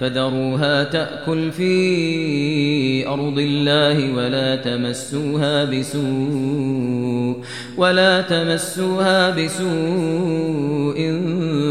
فذروها تأكل في أرض الله ولا تمسوها بسوء ولا تمسوها بسوء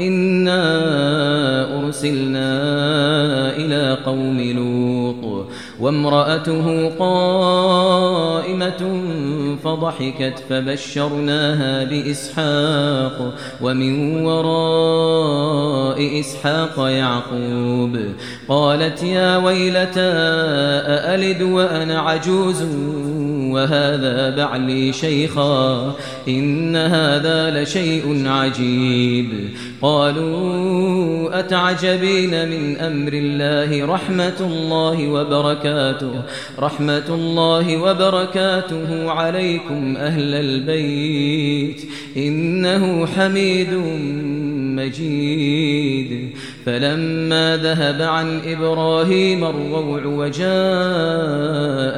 إنا أرسلنا إلى قوم لوط وامرأته قائمة فضحكت فبشرناها بإسحاق ومن وراء إسحاق يعقوب قالت يا ويلتى أألد وأنا عجوز وهذا بعلي شيخا إن هذا لشيء عجيب. قالوا أتعجبين من أمر الله رحمة الله وبركاته؟ رحمة الله وبركاته عليكم أهل البيت إنه حميد مجيد. فلما ذهب عن إبراهيم الروع وجاء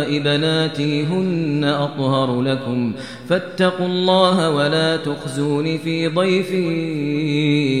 بناتي هن أطهر لكم. فاتقوا الله ولا تخزون في ضيفي.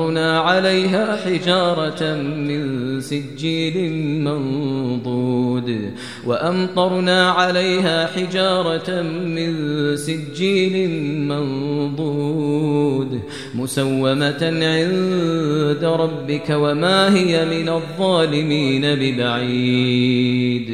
فَأَمْطَرْنَا عَلَيْهَا حِجَارَةً مِّن سِجِّيلٍ مَّنضُودٍ وَأَمْطَرْنَا عَلَيْهَا حِجَارَةً مِّن سِجِّيلٍ مَّنضُودٍ مُّسَوَّمَةً عِندَ رَبِّكَ وَمَا هِيَ مِنَ الظَّالِمِينَ بِبَعِيدٍ